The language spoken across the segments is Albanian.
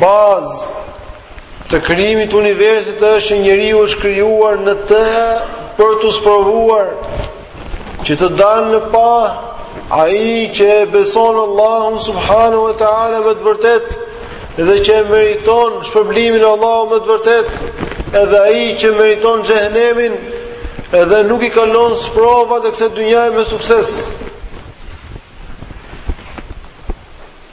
Bazë e krijimit të universit është që njeriu është krijuar në të për t'u sprovuar që të dalë në pah ai që e beson Allahun subhanahu wa taala me të vërtetë dhe që e meriton shpërblimin e Allahut me të vërtetë, edhe ai që meriton xhehenemin, edhe nuk i kalon sprovat e kësaj dynjaje me sukses.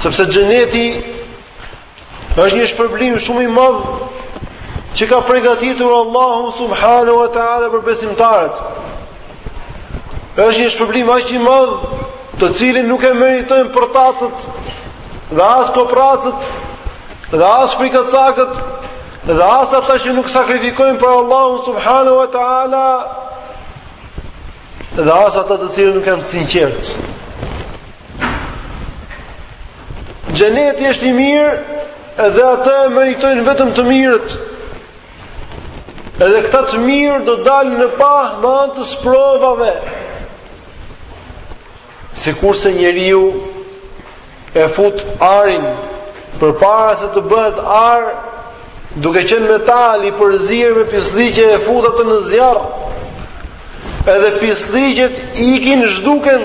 Sepse xheneti është një shpërblim shumë i madh që ka përgatitur Allahu subhanahu wa taala për besimtarët. Është një shpërblim aq i madh, të cilin nuk e meritojnë përtacët dhe as koprracët dhe as frikacakët dhe as ata që nuk sakrifikojnë për Allahun subhanahu wa taala dhe as ata të cilët nuk janë të sinqertë. Xheneti është i mirë dhe atë e meritojnë vetëm të mirët. Edhe këta të mirë do dalin në pah me anë të sprovave. Sikurse njeriu e fut arin përpara se të bëhet ar, duke qenë metal i përzier me pisllëqe e fut atë në zjarr. Edhe pisllëqet ikin zhduken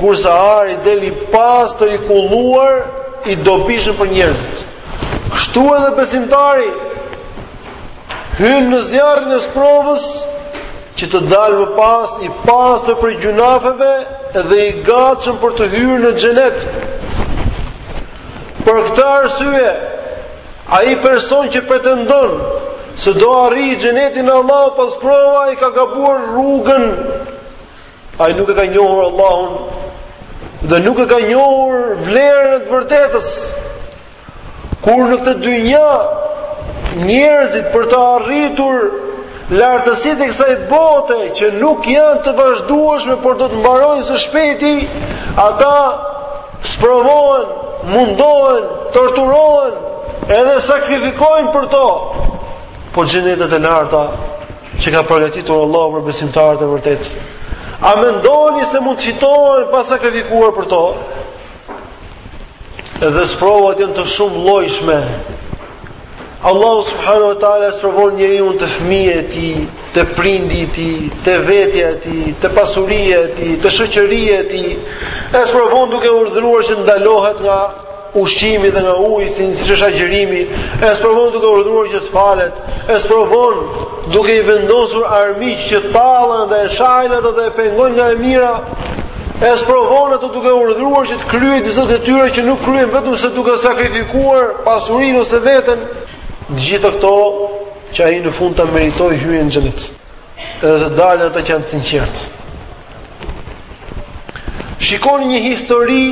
kurse ari del i pastër i kulluar i dobishëm për njerëzit. Kështu edhe besimtari hyn në zjarrin e sprovës që të dalë më pas i pastër prej gjynaheve dhe i gatshëm për të hyrë në xhenet. Për këtë arsye, Ai person që pretendon se do arrijë xhenetin e Allahut pa sprova i ka gabuar rrugën. Ai nuk e ka njohur Allahun dhe nuk e ka njohur vlerën e të vërtetës. Kur në këtë dynja njerëzit për të arritur lartësitë e kësaj bote që nuk janë të vazhdueshme, por do të mbarojnë së shpejti, ata Sprovohen, mundohen, torturohen, edhe sakrifikojnë për to. Po xhenetet e larta që ka përgatitur Allahu për besimtarët e vërtetë. A mendoni se mund të fitohen pa sakrifikuar për to? Edhe sprovat janë të shumëllojshme. Allahu subhanahu wa taala e sprovon njeriun te fëmija e tij, te prindi i tij, te vetja e tij, te pasuria e tij, te shoqëria e tij. E sprovon duke urdhëruar që të ndalohet nga ushqimi dhe nga uji, siç është agjërimi. E sprovon duke urdhëruar që të falet. E sprovon duke i vendosur armiq që tallen dhe e shajnë atë dhe e pengojnë nga e mira. E sprovon atë duke urdhëruar që të kryejë disa detyra që nuk kryen vetëm se duke sakrifikuar pasurinë ose veten, të gjitha këto që ai në fund ta meritoj hyrjen në xhenet. Edhe të dalin ata që janë të sinqertë. Shikoni një histori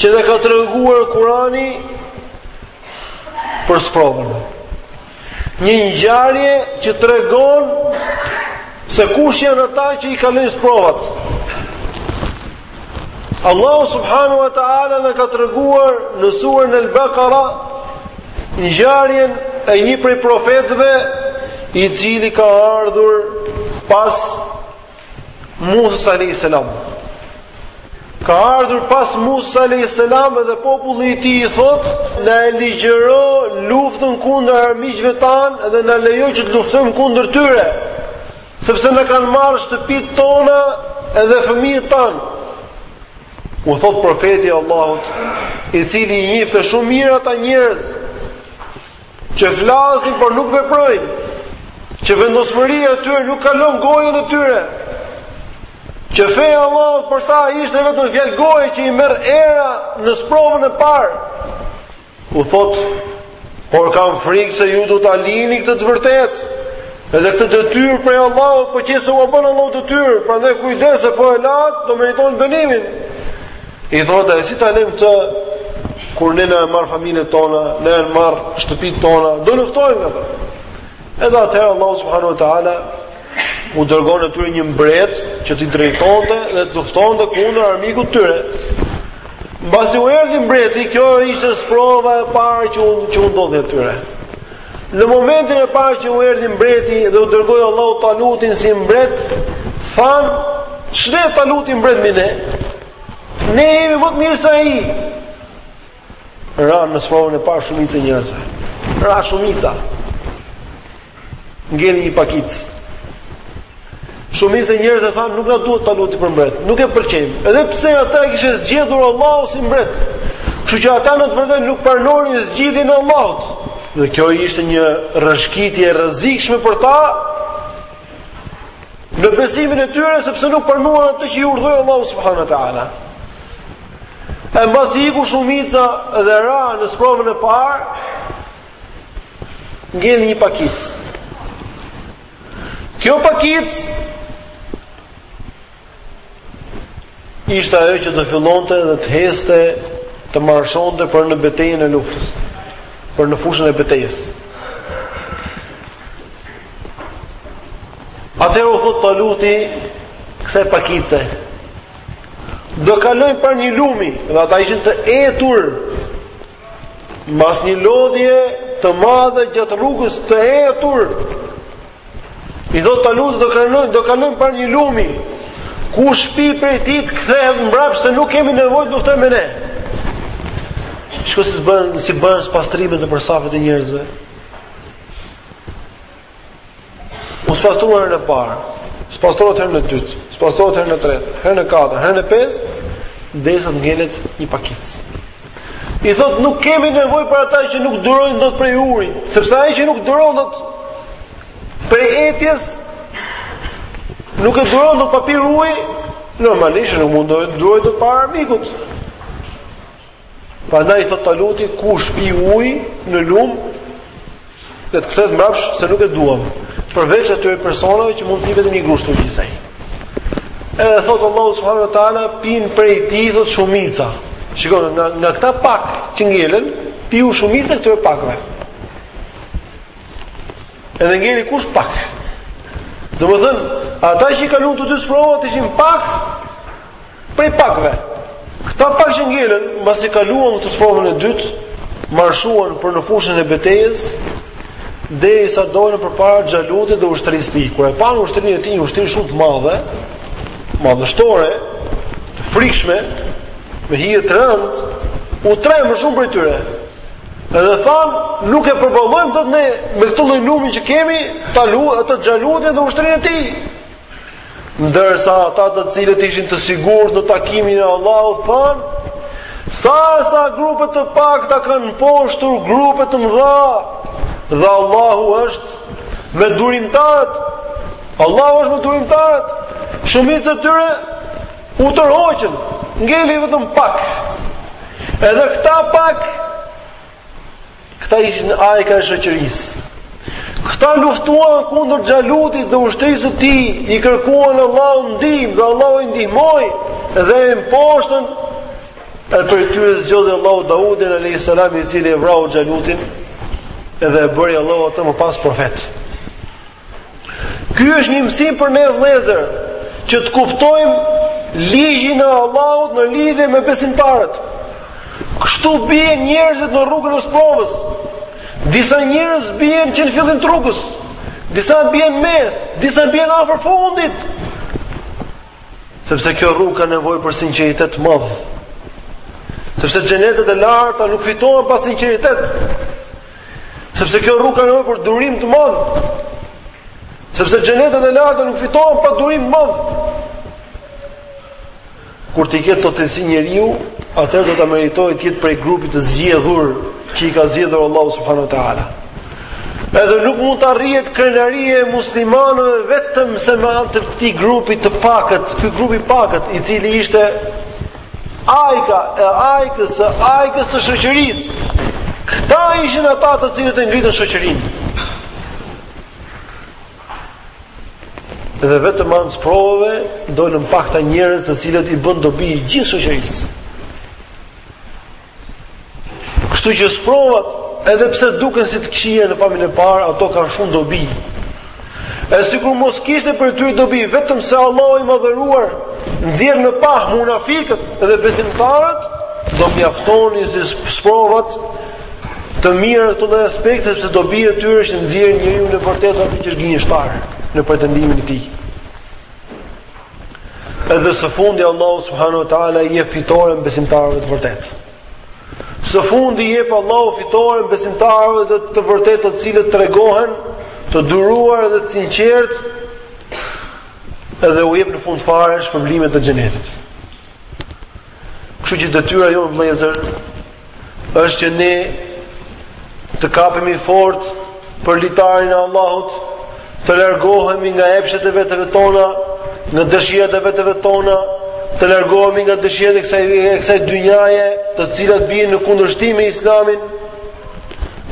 që na ka treguar Kurani për sprovën. Një ngjarje që tregon se kush janë ata që i kalojnë sprovat. Allahu subhanahu wa taala na ka treguar në surën Al-Baqara ngjarjen e një prej profetëve i cili ka ardhur pas Musa alayhi salam. Ka ardhur pas Musa alayhi salam dhe populli i tij i thotë, na e ligjëro luftën kundër armiqve tanë dhe na lejo që të luftojmë kundër tyre, sepse na kanë marrë shtëpitë tona edhe fëmijët tanë. U thotë profeti i Allahut, i cili i njihte shumë mirë ata njerëz, Që flasin por nuk veprojnë. Që vendosmëria e tyre nuk kalon gojën e tyre. Që feja e Allahut për ta ishte vetëm fjalë goje që i merr era në sprovën e parë. U thotë, por kam frikë se ju do ta lini këtë të vërtetë. Edhe këtë detyrë prej Allahut, po qe se ua bën Allahu detyrë, prandaj kujdes se po e lat, do meritoni dënimin. I thonë, e si ta lëmë këtë kur ne na janë marrë familjet tona, na janë marrë shtëpitë tona, do luftojmë atë. Edhe atëherë Allahu subhanahu wa taala u dërgon atyre një mbret që t'i drejtonte dhe të luftonte kundër armikut të tyre. Mbasi u erdhi mbreti, kjo ishte sprova e parë që u që u ndodhi atyre. Në momentin e parë që u erdhi mbreti dhe u dërgoi Allahu Talutin si mbret, thanë, "Ç'ne Taluti mbret mbi ne? Ne jemi më të mirë se ai." Ra në sprovën e parë shumica e njerëzve. Ra shumica. Ngeli një pakicë. Shumica e njerëzve thanë nuk na duhet Taluti për mbret, nuk e pëlqejmë. Edhe pse atë e kishte zgjedhur Allahu si mbret. Kështu që ata në të vërtetë nuk pranonin zgjidhjen e Allahut. Dhe kjo ishte një rrëshkitje e rrezikshme për ta në besimin e tyre sepse nuk pranuan atë që i urdhëroi Allahu subhanahu wa taala. E mbasi iku shumica dhe ra në sprovën e parë, ngeli një pakicë. Kjo pakicë ishte ajo që do fillonte dhe të heste të marshonte për në betejën e luftës, për në fushën e betejës. Atëherë u thotë Taluti, kësaj pakice, do kalojmë para një lumi, dhe ata ishin të etur, Mas një lodhje të madhe gjatë rrugës të etur, i thot Taluti do kalojmë, do kalojmë para një lumi, kush pi prej tij të kthehet mbrapa, se nuk kemi nevojë të luftoj me ne. Shiko si bëhen, si bëhen spastrimet nëpër safet e njerëzve. U spastrua herën e parë, spastrohet herën e dytë, spastrohet herën e tretë, herën e katërt, herën e pestë, derisa të ngelet një pakicë. I thot nuk kemi nevojë për ata që nuk durojnë dot prej ujit, sepse ai që nuk duron dot prej etjes nuk e duron dot pa pirë ujë, normalisht nuk mundet të durojë dot para armikut. Prandaj thot Taluti, kush pi ujë në lum, le të kthehet mbrapsh se nuk e duam. Përveç atyre personave që mund të jepet një grusht ujë, s'ka gjë. Edhe thot Allahu subhanahu wa taala, pin prej tij thot shumica. Shiko nga nga këta pak që ngelën, piu shumica këtyre pakëve. Edhe ngeli kush pak. Domethën, ata që i kaluan të dy sprovat ishin pak, Prej pakëve. Këta pak që ngelën, mbasi kaluan këtë sprovën e dytë, marshuan për në fushën e betejës, derisa dolën përpara Xhalutit dhe ushtrisë së tij. Kur e panë ushtrinë e tij, një ushtri shumë të madhe, madhështore, të frikshme, me hije të rëndë, u trembën shumë prej tyre. Edhe thanë, nuk e përballojmë dot ne me këtë lloj numri që kemi, Talu atë Xhalutin dhe ushtrinë e tij. Ndërsa ata të cilët ishin të sigurt në takimin e Allahut thanë, sa sa grupe të pakta kanë mposhtur grupe të mëdha dhe Allahu është me durimtarët. Allahu është me durimtarët. Shumica e tyre u tërhoqën, ngeli vetëm pak. Edhe këta pak Këta ishin ajka e shoqërisë. Këta luftuan kundër Xhalutit dhe ushtrisë së tij, i kërkuan Allahut ndihmë dhe Allahu i ndihmoi dhe e mposhtën e prej tyre zgjodhi Allahu Daudin alayhis salam i cili e vrau Xhalutin dhe e bëri Allahu atë më pas profet. Ky është një mësim për ne vëllezër, që të kuptojmë ligjin e Allahut në lidhje me besimtarët. Kështu bien njerëzit në rrugën e sprovës. Disa njerëz bien që në fillim të rrugës, disa bien mes, disa bien afër fundit. Sepse kjo rrugë ka nevojë për sinqeritet të madh. Sepse xhenetet e larta nuk fitohen pa sinqeritet. Sepse kjo rrugë ka nevojë për durim të madh. Sepse xhenetet e larta nuk fitohen pa durim të madh. Kur t'i ketë këto cilësi njeriu, atëherë do ta meritojë të jetë prej grupit të zgjedhur që i ka zgjedhur Allahu subhanahu wa taala. Edhe nuk mund të arrihet krenaria e muslimanëve vetëm se me anë të këtij grupi të pakët, ky grup i pakët, i cili ishte Ajka e ajkës e ajkës së shoqërisë. Këta ishin ata të cilët e ngritën shoqërinë. Dhe vetëm anë sprovave dolën pak këta njerëz të cilët i bënë dobi gjithë shoqërisë. Kështu që sprovat, edhe pse duken si të këqija në pamjen e parë, ato kanë shumë dobi. E sikur mos kishte prej tyre dobi, vetëm se Allahu i madhëruar nxjerr në pah munafikët dhe besimtarët, do mjaftonin si sprovat të mira në këto aspekte sepse dobi e tyre është nxjerrin njeriun e vërtetë atë që është gënjeshtar në pretendimin e tij. Edhe së fundi Allahu subhanahu wa taala i jep fitoren besimtarëve të vërtetë. Së fundi i jep Allahu fitoren besimtarëve të, të vërtetë, të cilët tregohen të duruar dhe të sinqertë, edhe u jep në fund fare shpërblimet e xhenetit. Kështu që detyra jonë vëllezër është që ne të kapemi fort për litarin e Allahut, të largohemi nga epshet e veteve tona, nga dëshirat e veteve tona, të largohemi nga dëshirat e kësaj e kësaj dynjaje, të cilat bien në kundërshtim me Islamin.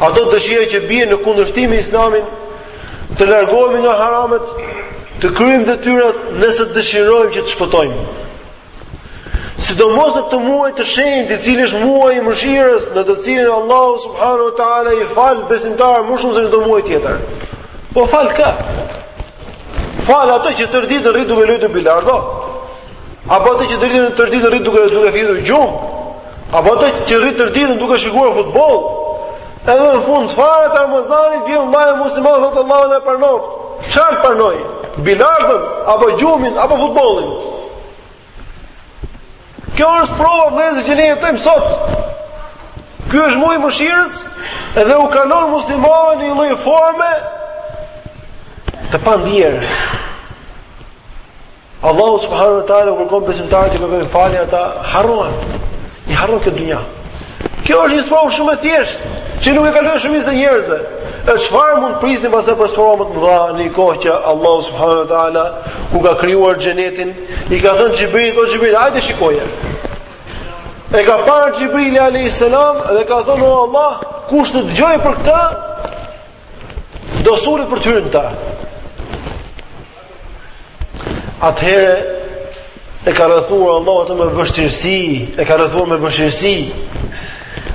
Ato dëshira që bien në kundërshtim me Islamin, të largohemi nga haramet, të kryejmë detyrat nëse dëshirojmë që të shpëtojmë. Sidomos në këtë muaj të shenjtë, i cili është muaji i mëshirës, në të cilin Allahu subhanahu wa taala i fal besimtarë më shumë se çdo muaj tjetër. Po fal kë? Fal atë që tërë ditën rri duke luajtur bilardo. Apo atë që tërë ditën rri duke duke fjetur gjumë. Apo atë që rri tërë ditën duke shikuar futboll. Edhe në fund të fare të Ramazanit vjen vllai musliman thotë Allahu na pranoft. Çfarë pranoi? Bilardën apo gjumin apo futbollin? Kjo është prova vëllezë që ne jetojmë sot. Ky është muaji i mëshirës dhe u kalon muslimanëve në një lloj forme të pandierë. Allahu subhanahu wa taala u kërkon besimtarët të kërkojnë falje ata harrohen. I harron kjo dynja. Kjo është një sprovë shumë e thjeshtë, që nuk e kalojnë shumica e njerëzve. E çfarë mund të prisni pastaj për sprova më të mëdha në një kohë që Allahu subhanahu wa taala kur ka krijuar xhenetin, i ka thënë Xhibrilit, "O Xhibril, hajde shikoje." E ka parë Xhibrili alayhis salam dhe ka thënë, "O Allah, kush të dëgjojë për këtë, Do sulet për të hyrë në ta. Atëherë e ka rrethuar Allahu atë me vështirësi, e ka rrethuar me vështirësi.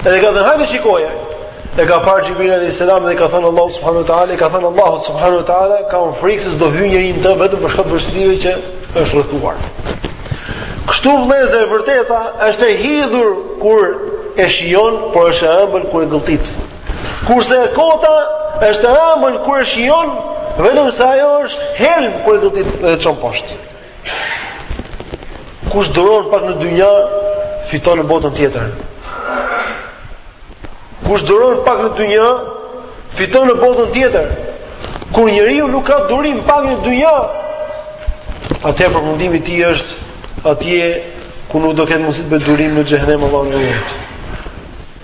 Edhe i ka thënë hajde shikoje. E ka parë Xhibril alayhis salam dhe i ka thënë Allahu subhanahu wa taala, i ka thënë Allahu subhanahu wa taala, kam frikë se s'do hyjë njeri në të vetëm për shkak të vështirësive që është rrethuar. Kështu vëllezër e vërteta është e hidhur kur e shijon, por është e ëmbël kur e gëlltit. Kurse e kota është e ëmbël kur e shijon, vetëm se ajo është helm kur e gëlltit dhe e çon poshtë. Kush duron pak në dynja, fiton në botën tjetër. Kush duron pak në dynja, fiton në botën tjetër. Kur njeriu nuk ka durim pak në dynja, atëherë përfundimi i tij është atje ku nuk do ketë mundësi të bëjë durim në xhenem Allahu na ruaj.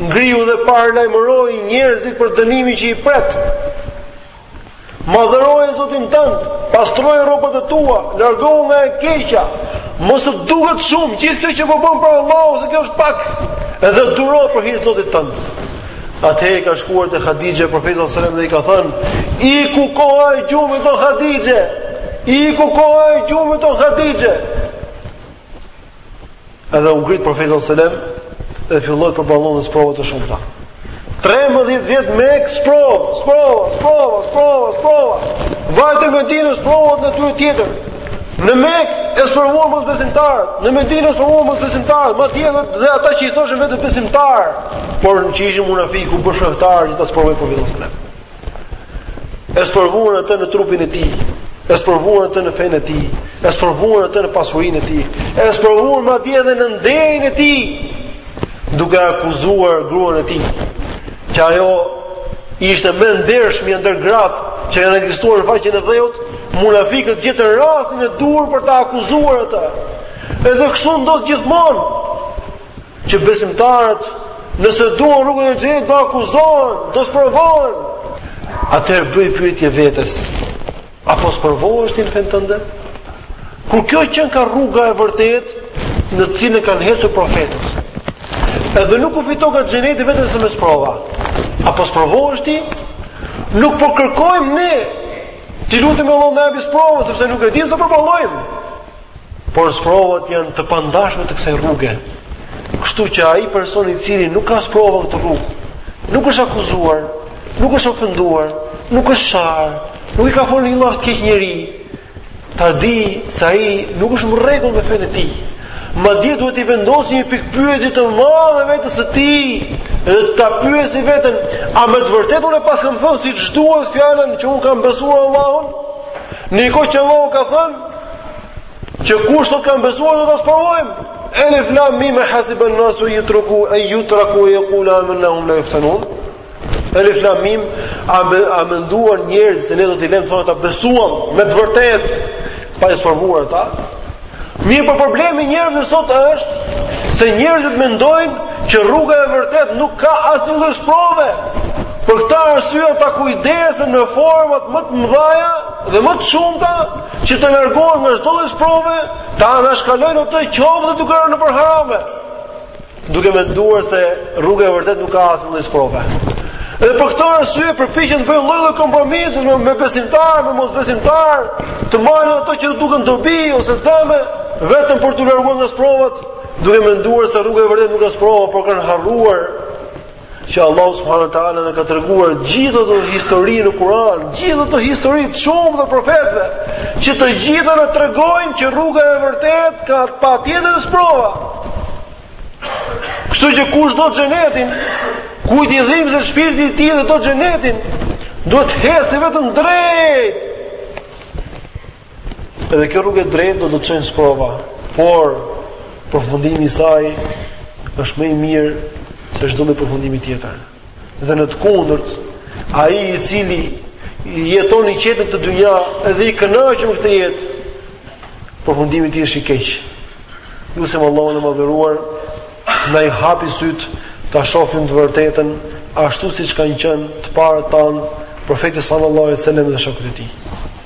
Ngrihu dhe paralajmëroji njerëzit për dënimin që i pret. Madhëroje Zotin tënd, pastroji rrobat e tua, largohu nga e keqja. Mos të duket shumë gjithë kjo që po bën për Allahun, se kjo është pak. Edhe duro për hir të Zotit tënd. Atëherë ka shkuar te Hadixhe profeti sallallahu alajhi wasallam dhe i ka thënë: "Iku koha e gjumit o Hadixhe. Iku koha e gjumit o Hadixhe." Edhe u ngrit profeti sallallahu alajhi wasallam dhe filloi të përballonte sprova të shumta. 13 vjet në Mekë sprova, sprova, sprova, sprova, sprova. Vajti në Medinë sprovat në natyrë tjetër. Në Mekë e sprovuan mosbesimtarët, në Medinë e sprovuan mosbesimtarët, nga ana tjetër dhe, dhe ata që i thoshin vetes besimtarë, por që ishin munafikë u bënë shkaktarë që ta sprovojnë profetin sallallahu alajhi wasallam. E sprovuan atë në trupin e tij, e sprovuan atë në fenë e tij, e sprovuan atë në pasurinë e tij, e sprovuan madje edhe në nderin e tij, duke akuzuar gruan e tij që ajo ishte më e ndershmja ndër gratë që kanë ekzistuar në faqen e dheut, munafikët gjetën rastin e duhur për ta akuzuar atë. Edhe kështu ndodh gjithmonë. Që besimtarët nëse duan rrugën e xhenetit do akuzohen, do sprovohen. Atëherë bëj pyetje vetes. Apo sprovohesh në fenë tënde? Kur kjo qenka rruga e vërtetë në të cilën kanë ecur profetët. Edhe nuk u fitoka xheneti vetëm se me sprova. Apo sprovohesh ti? Nuk po kërkojmë ne t'i lutemi Allahut na jep sprova sepse nuk e dimë se përballojmë. Por sprovat janë të pandashme të kësaj rruge. Kështu që ai person i cili nuk ka sprova në këtë rrugë, nuk është akuzuar, nuk është ofenduar, nuk është sharë, nuk i ka folur një llaf të keq njeri, ta dijë se ai nuk është në rregull me fenë e tij. Madje duhet t'i vendosë një pikëpyetje të madhe vetes së tij, dhe ta pyesë veten, a me të vërtetë unë e paskam thënë siç duhet fjalën që unë kam besuar Allahun? Në një kohë që Allahu ka thënë, Që kush thotë kam besuar do ta sprovojmë. Elif lam mim hasiban nasu yutruku ay yutraku yaqulu amanna hum la yuftanun. Elif lam mim a, a menduan njerëzit se ne do t'i lëmë të thonë të besuam me të vërtetë pa i sprovuar ata? Mirë, por problemi i njerëzve sot është se njerëzit mendojnë që rruga e vërtetë nuk ka asnjë lloj sprove. Për këtë arsye ata kujdesen në format më të mëdhaja dhe më të shumta Që të largohen nga çdo lloj sprove, ta anashkalojnë atë qoftë dhe duke rënë nëpër harame, duke menduar se rruga e vërtetë nuk ka asnjë lloj sprove. Dhe për këtë arsye përpiqen të bëjnë lloj-lloj kompromisë me, me besimtarë, me mosbesimtarë, të marrin ato që duken dobi ose dëme vetëm për t'u larguar nga sprovat, duke menduar se rruga e vërtetë nuk ka sprova, por kanë harruar që Allahu subhanahu wa taala na ka treguar gjithë ato histori në Kur'an, gjithë ato histori të shumë të profetëve, që të gjitha na tregojnë që rruga e vërtetë ka patjetër sprova. Kështu që kush do xhenetin, kujt i dhimbset shpirti i tij dhe do xhenetin, duhet të ecë vetëm drejt. Edhe kjo rrugë e drejtë do të të çojë në sprova, por përfundimi i saj është më i mirë se çdo lloj përfundimi tjetër. Dhe në të kundërt, ai i cili jeton i qetë në këtë dynja dhe i kënaqur me këtë jetë, përfundimi i tij është i keq. Lusim Allahun e madhëruar, na i hapi sytë ta shohim të vërtetën ashtu siç kanë qenë të parët tanë profeti sallallahu alajhi wasallam dhe shokët e tij.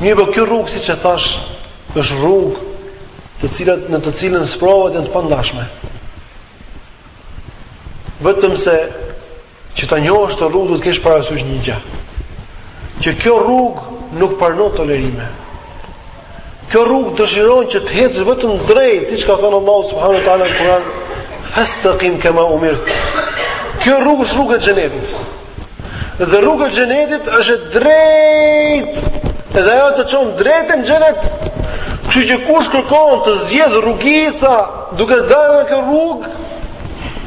Mirëpo kjo rrugë siç e thashë, është rrugë të cilat në të cilën sprovat janë të pandashme. Vetëm se që ta njohësh këtë rrugë duhet të kesh parasysh një gjë. Që kjo rrugë nuk pranon tolerime. Kjo rrugë dëshiron që të ecësh vetëm drejt, siç ka thënë Allahu subhanahu wa taala në Kur'an, "Fastaqim kama umirt." Kjo rrugë është rruga e xhenetit. Dhe rruga e xhenetit është e drejtë. Edhe ajo të çon drejt në xhenet. Kështu që kush kërkon të zgjedh rrugica duke dalë nga kjo rrugë,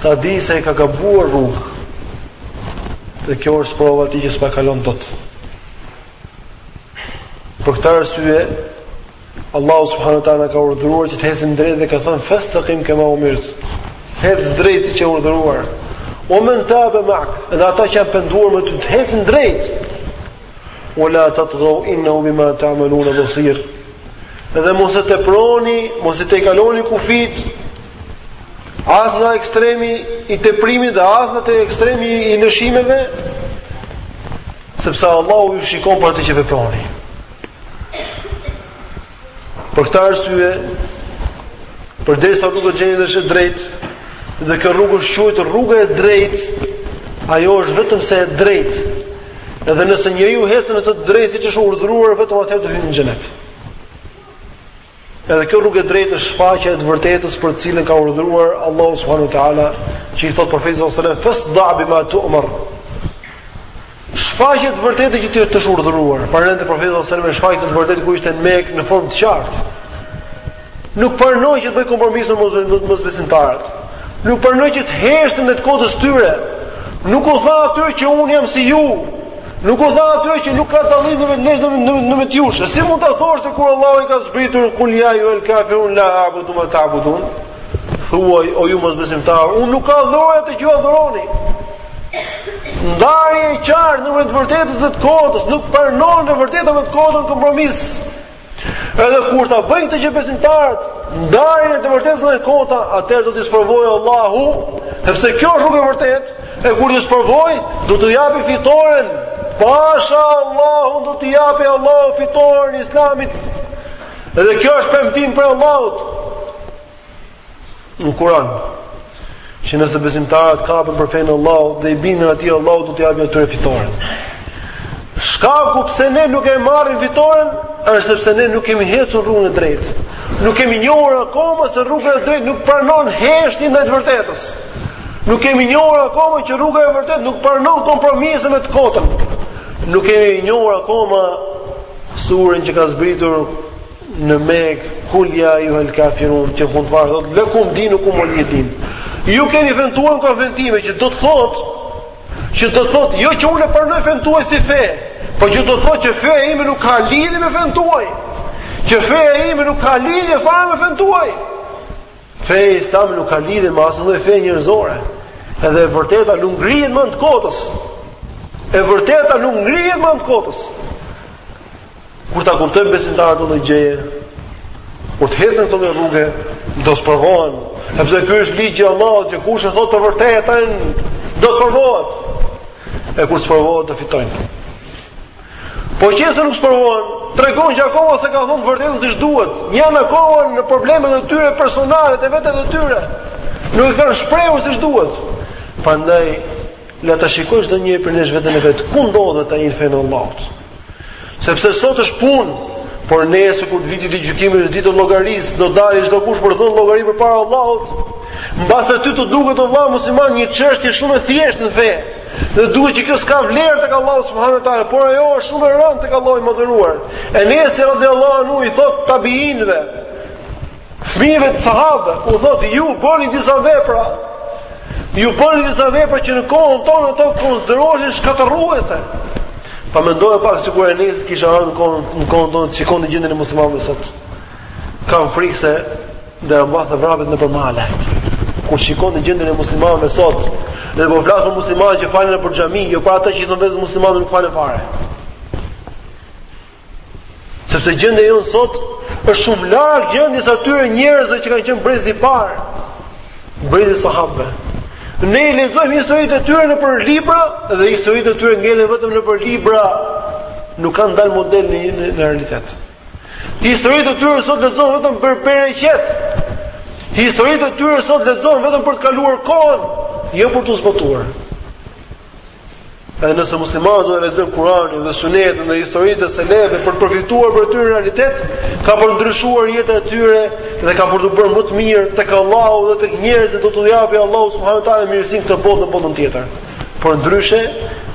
ta di se e ka gabuar rrugën. Dhe kjo është prova atij që s'po e kalon dot. Për këtë arsye Allahu subhanahu wa taala ka urdhëruar që të ecim drejt dhe ka thënë fastaqim kama umirt. Ec drejt siç je urdhëruar. Wa men tabe ma'ak, dhe ata që janë penduar me ty të ecin drejt. Wala tatghaw, innahu bima ta'malun basir. Dhe mos e teproni, mos e tejkaloni kufijtë. As nga ekstremi i teprimit dhe as nga te ekstremi i lëshimeve, Sepse Allahu ju shikon për atë që veproni. Për këtë arsye, përderisa rruga e xhenetit është e drejtë, dhe kjo rrugë është quajtur rruga e drejtë, ajo është vetëm se e drejtë. Edhe nëse njeriu ecën në të drejtë siç është urdhëruar, vetëm atëherë do hyjë në xhenet. Edhe kjo rrugë e drejtë është shfaqja e të vërtetës për të cilën ka urdhëruar Allahu subhanahu wa taala, që i thot profetit sallallahu alajhi wasallam, "Fasda' bima tu'mar." Shfaqe të vërtetën që të është urdhëruar. Prandaj profeti sallallahu alajhi wasallam shfaqte të vërtetën kur ishte në Mekë në formë të qartë. Nuk pranoi që të bëjë kompromis me mosbesimtarët. Nuk pranoi që të heshtë ndaj të kotës tyre. Nuk u tha atyre që unë jam si ju, Nuk u tha atyre që nuk ka dallim në mes nesh, në mes jush. Si mund ta thoshte kur Allahu i ka zbritur kul ya ejjuhel kafirun la a'budu ma ta'budun? Thuaj o ju mosbesimtarë, unë nuk adhuroj atë që ju adhuroni. Ndarje e qartë në mes të vërtetës dhe të kotës, nuk pranon e vërteta me të kotën kompromis. Edhe kur ta bëjnë këtë gjë besimtarët, ndarjen e të vërtetës nga e kota, atëherë do t'i sprovojë Allahu, sepse kjo është rruga e vërtetë, e kur t'i sprovojë, do t'u japë fitoren. Pasha Allahu do t'i japë Allahu fitoren Islamit. Edhe kjo është premtim prej Allahut. Në Kur'an, që nëse besimtarët kapen për fenë e Allahut dhe i binden atij Allahu do t'i japë atyre fitoren. Shkaku pse ne nuk e marrim fitoren është sepse ne nuk kemi hecur në rrugën e drejtë. Nuk kemi njohur akoma se rruga e drejtë nuk pranon heshtje ndaj të vërtetës. Nuk kemi njohur akoma që rruga e vërtetë nuk pranon kompromise me të kotën. Nuk kemi njohur akoma suren që ka zbritur në Mekë kul ya ayuha al kafirun ti në fund fare thot lakum dinukum wa liya din ju keni fen tuaj kam fen time që do të thot që do të thot jo që unë pranoj fen tuaj si fe po që do të thot që feja ime nuk ka lidhje me fen tuaj që feja ime nuk ka lidhje fare me fen tuaj feja islam nuk ka lidhje me asnjë lloj fe njerëzore edhe e vërteta nuk ngrihet në anë të kotës e vërteta nuk ngrihet më në të kotës Kur ta kuptojnë besimtarët këtë gjëje, kur të ecin në këtë rrugë, do sprovohen, sepse ky është ligji i Allahut që kush e thotë të vërtetën, do sprovohet. E kur sprovohen do fitojnë. Po qe se nuk sprovohen, tregon që akoma s'e kanë thonë vërtetën siç duhet. Janë akoma në problemet e tyre personale të vetes të tyre. Nuk e kanë shprehur siç duhet. Prandaj le ta shikojë çdo njeri prej nesh veten e vet. Ku ndodhet ai në fenë e Allahut? Sepse sot është punë, por nesër kur vjen dita e gjykimit është ditë llogarie, do dalë çdo kush për të dhënë llogari përpara Allahut. Mbase ty të duket ty vëlla musliman një çështje shumë e thjeshtë në fe. Dhe duket që kjo s'ka vlerë tek Allahu subhanahu wa taala, por ajo është shumë e rëndë tek Allahu i madhëruar. Enesi radhiyallahu anhu i thot tabiinëve, Fëmijëve të sahabëve u thotë ju bëni disa vepra. Ju bëni disa vepra që në kohën tonë ato konsideroheshin shkatërruese. Pa mendo pak sikur Enesi kishte ardhur në kohën në kohën tonë të shikonte gjendjen e muslimanëve sot. Kam frikë se do t'ia mbathte vrapit nëpër male. Kur shikon gjendjen e muslimanëve sot, dhe po flasim për muslimanë që falen nëpër xhami, jo për ata që i thonë vetes muslimanë nuk falen fare. Sepse gjendja jonë sot është shumë larg gjendjes së atyre njerëzve që kanë qenë brezi i parë, brezi i sahabëve. Ne i lexojmë historitë e tyre nëpër libra dhe historitë e tyre ngelen vetëm nëpër libra, nuk kanë dalë model në në, në realitet. Historitë e tyre sot lexohen vetëm për bereqet. Historitë e tyre sot lexohen vetëm për të kaluar kohën, jo për t'u zbatuar. Edhe nëse muslimanët do të lexojnë Kur'anin dhe Sunetin dhe historitë e selefëve për të përfituar prej tyre në realitet, ka për ndryshuar jeta e tyre dhe ka për t'u bërë më të mirë tek Allahu dhe tek njerëzit do t'u japë Allahu subhanahu wa taala mirësi në këtë botë në botën tjetër. Përndryshe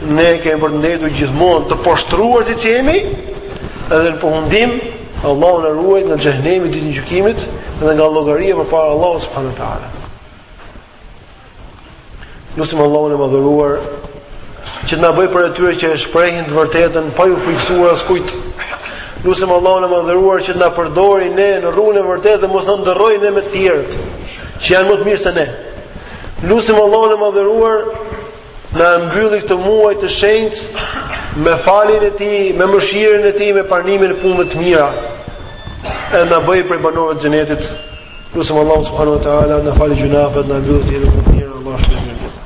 ne kemi për të ndenjtur gjithmonë të poshtruar siç jemi edhe në përfundim Allahu na ruajt nga xhehenemi ditën e gjykimit dhe nga llogaria përpara Allahut subhanahu wa taala. Lusim Allahun e madhëruar që të na bëjë prej atyre që e shprehin të vërtetën pa iu frikësuar askujt. Lusim Allahun e madhëruar që të na përdori ne në rrugën e vërtetë dhe mos na ndërrojë ne me të tjerët që janë më të mirë se ne. Lusim Allahun e madhëruar Na mbylli këtë muaj të shenjtë me faljen e Tij, me mëshirën e Tij, me pranimin e punëve të mira. E na bëj prej banorëve të xhenetit. Lusim Allahun subhanahu wa taala na falë gjunafet, na mbyllë të jetën e mirë, Allahu shpëton.